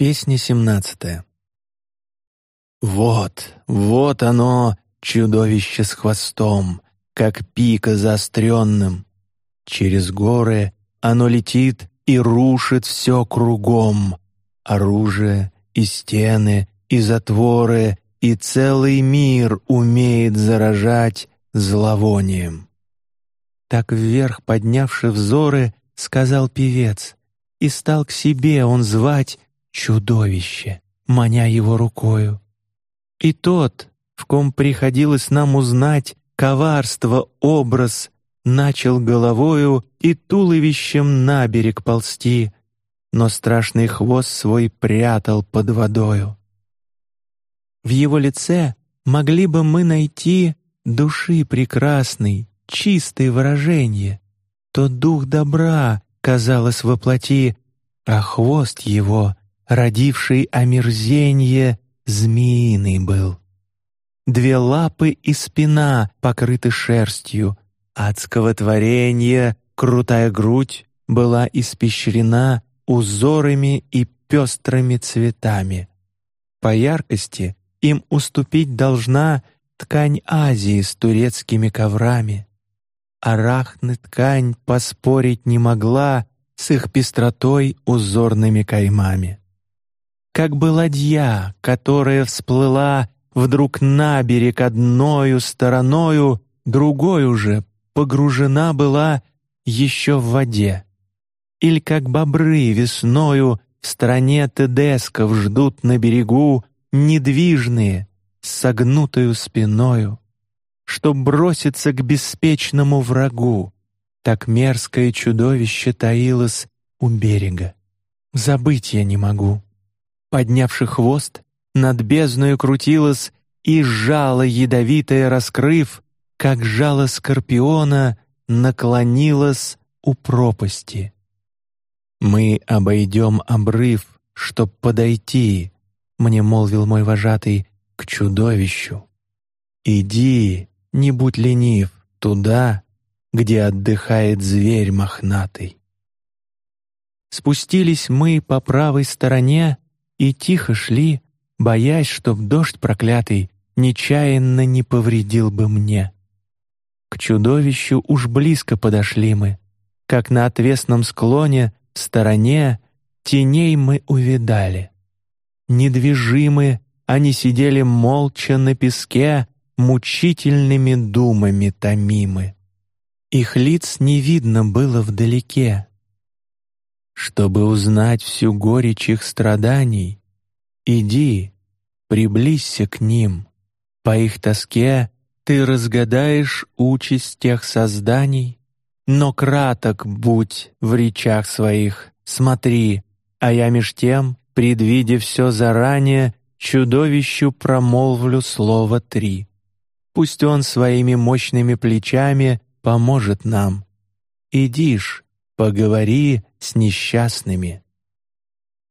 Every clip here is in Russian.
Песня семнадцатая. Вот, вот оно, чудовище с хвостом, как пика заостренным. Через горы оно летит и рушит все кругом. Оружие и стены, и затворы, и целый мир умеет заражать зловонием. Так вверх поднявши взоры, сказал певец, и стал к себе он звать чудовище, маня его рукою. И тот, в ком приходилось нам узнать коварство образ, начал головою и туловищем на берег ползти, но страшный хвост свой прятал под водою. В его лице могли бы мы найти души прекрасной, чистой выражение, то дух добра казалось воплоти, а хвост его родивший омерзенье, змеиный был. Две лапы и спина покрыты шерстью, адского творения крутая грудь была испещрена узорами и пестрыми цветами. По яркости им уступить должна ткань Азии с турецкими коврами. Арахны ткань поспорить не могла с их пестротой узорными каймами как бы ладья, которая всплыла вдруг на берег одною стороною, другой уже погружена была еще в воде. Или как бобры весною в стране тедесков ждут на берегу недвижные, с согнутою спиною, чтоб броситься к беспечному врагу. Так мерзкое чудовище таилось у берега. Забыть я не могу поднявши хвост, над бездною крутилась и жало ядовитое раскрыв, как жало скорпиона, наклонилась у пропасти. Мы обойдем обрыв, чтоб подойти, мне молвил мой вожатый к чудовищу. Иди, не будь ленив, туда, где отдыхает зверь мохнатый. Спустились мы по правой стороне и тихо шли, боясь, чтоб дождь проклятый нечаянно не повредил бы мне. К чудовищу уж близко подошли мы, как на отвесном склоне стороне теней мы увидали. Недвижимы они сидели молча на песке, мучительными думами томимы. Их лиц не видно было вдалеке, чтобы узнать всю горечь их страданий, иди, приблизься к ним. По их тоске ты разгадаешь участь тех созданий, но краток будь в речах своих, смотри, а я меж тем, предвидя все заранее, чудовищу промолвлю слово три. Пусть он своими мощными плечами поможет нам. Идишь, поговори с несчастными.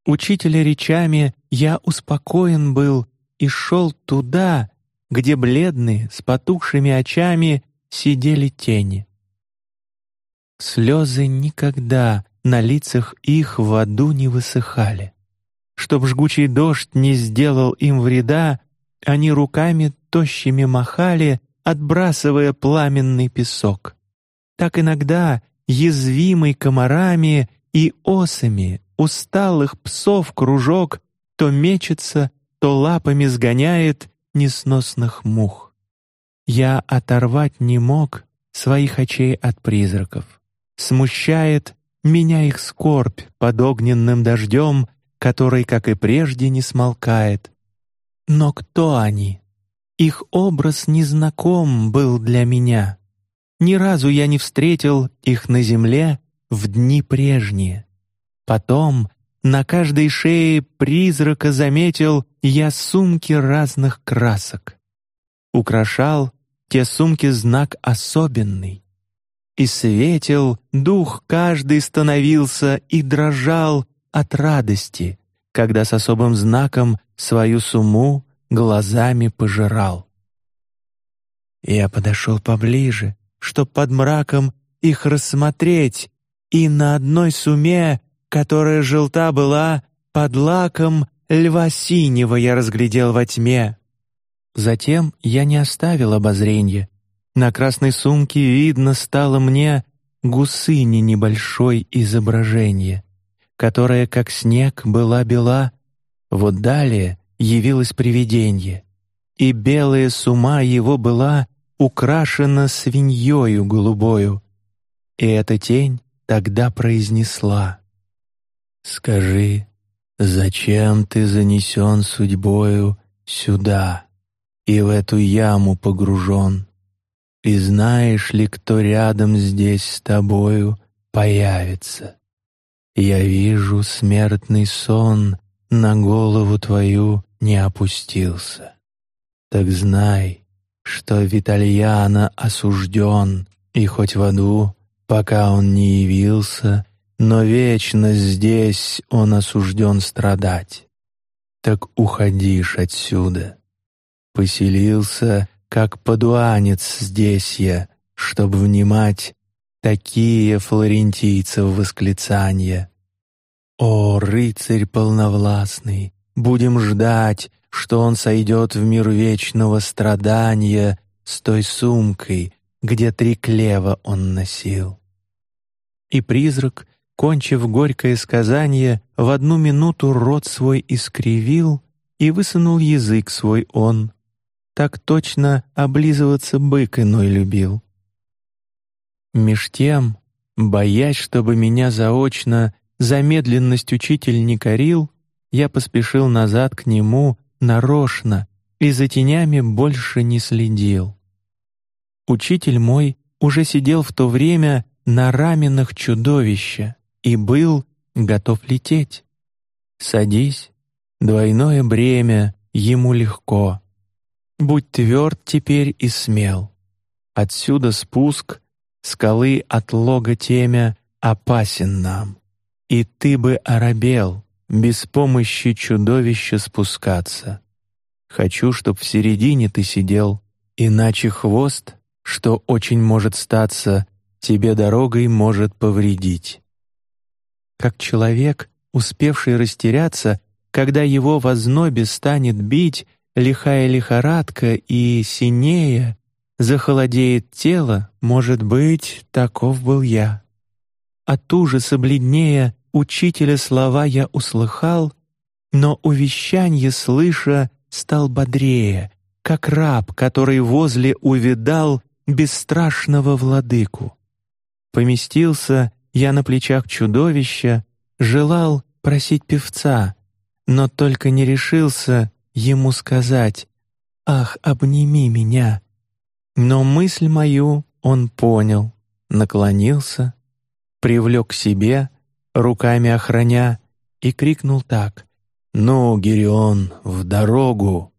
Учителя речами я успокоен был и шел туда, где бледные с потухшими очами сидели тени. Слезы никогда на лицах их в аду не высыхали. Чтоб жгучий дождь не сделал им вреда, они руками тощими махали, отбрасывая пламенный песок. Так иногда язвимый комарами и осами усталых псов кружок то мечется, то лапами сгоняет несносных мух. Я оторвать не мог своих очей от призраков. Смущает меня их скорбь под огненным дождем, который, как и прежде, не смолкает. Но кто они? Их образ незнаком был для меня. Ни разу я не встретил их на земле в дни прежние. Потом на каждой шее призрака заметил я сумки разных красок. Украшал те сумки знак особенный. И светил дух каждый становился и дрожал от радости, когда с особым знаком свою суму глазами пожирал. Я подошел поближе, чтоб под мраком их рассмотреть, и на одной суме, которая желта была, под лаком льва синего я разглядел во тьме. Затем я не оставил обозренья. На красной сумке видно стало мне гусыни небольшой изображение, которая как снег была бела. Вот далее явилось привиденье, и белая сума его была украшена свиньёю голубою. И эта тень тогда произнесла: "Скажи, зачем ты занесен судьбою сюда и в эту яму погружен? И знаешь ли, кто рядом здесь с тобою появится? Я вижу смертный сон на голову твою не опустился. Так знай, что Витальяна осужден, и хоть в аду, пока он не явился, но вечно здесь он осужден страдать. Так уходишь отсюда. Поселился, как подуанец здесь я, чтоб внимать такие флорентийцев восклицания. О, рыцарь полновластный, будем ждать, что он сойдет в мир вечного страдания с той сумкой, где три клева он носил. И призрак, кончив горькое сказание, в одну минуту рот свой искривил и высунул язык свой он. Так точно облизываться бык иной любил. Меж тем, боясь, чтобы меня заочно замедленность учитель не корил, я поспешил назад к нему нарочно и за тенями больше не следил. Учитель мой уже сидел в то время на раменах чудовища и был готов лететь. Садись, двойное бремя ему легко. Будь тверд теперь и смел. Отсюда спуск скалы от лога темя опасен нам. И ты бы оробел, без помощи чудовища спускаться. Хочу, чтоб в середине ты сидел, иначе хвост, что очень может статься, тебе дорогой может повредить. Как человек, успевший растеряться, когда его в ознобе станет бить лихая лихорадка и синее, захолодеет тело, может быть, таков был я. От ужаса бледнее учителя слова я услыхал, но увещанье слыша стал бодрее, как раб, который возле увидал бесстрашного владыку. Поместился я на плечах чудовища, желал просить певца, но только не решился ему сказать: "Ах, обними меня". Но мысль мою он понял, наклонился, привлек к себе руками охраня, и крикнул так: "Ну, Герион, в дорогу!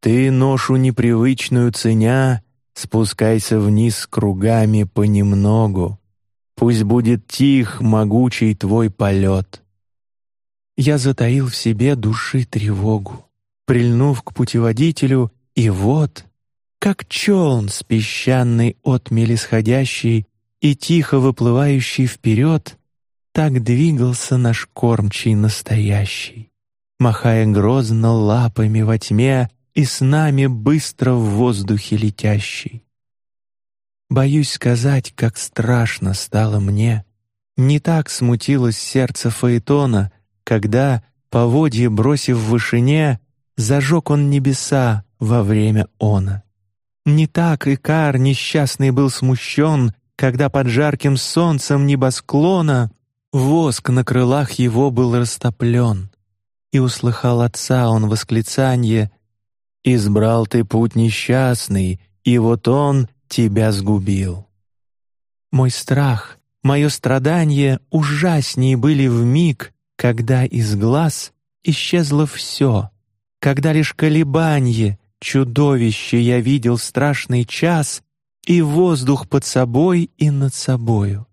Ты ношу непривычную ценя, спускайся вниз кругами понемногу. Пусть будет тих могучий твой полет". Я затаил в себе души тревогу, прильнув к путеводителю, и вот, как челн с песчаной отмели сходящий и тихо выплывающий вперед, так двигался наш кормчий настоящий, махая грозно лапами во тьме и с нами быстро в воздухе летящий. Боюсь сказать, как страшно стало мне. Не так смутилось сердце Фаэтона, когда, поводье бросив в вышине, зажег он небеса во время она. Не так Икар несчастный был смущен, когда под жарким солнцем небосклона Воск на крылах его был растоплен, и услыхал отца он восклицание: «Избрал ты путь несчастный, и вот он тебя сгубил». Мой страх, мое страдание ужаснее были в миг, когда из глаз исчезло все, когда лишь колебанье, чудовище я видел страшный час и воздух под собой и над собою.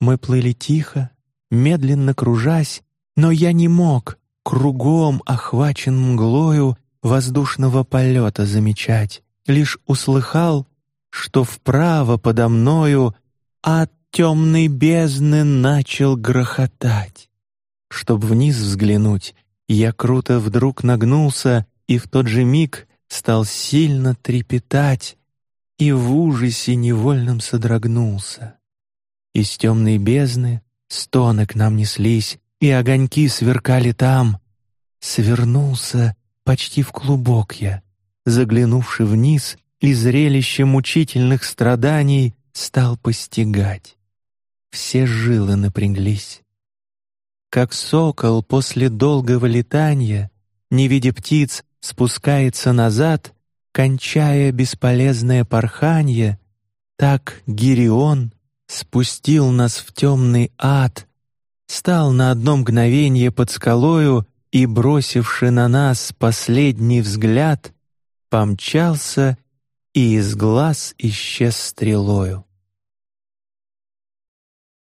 Мы плыли тихо, медленно кружась, но я не мог кругом охвачен мглою воздушного полета замечать, лишь услыхал, что вправо подо мною от темной бездны начал грохотать. чтоб вниз взглянуть, я круто вдруг нагнулся и в тот же миг стал сильно трепетать и в ужасе невольном содрогнулся. Из темной бездны стоны к нам неслись, и огоньки сверкали там. Свернулся почти в клубок я, заглянувши вниз, и зрелище мучительных страданий стал постигать. Все жилы напряглись. Как сокол после долгого летания, не видя птиц, спускается назад, кончая бесполезное порханье, так Гирион спустил нас в темный ад, стал на одно мгновение под скалою и, бросивши на нас последний взгляд, помчался и из глаз исчез стрелою.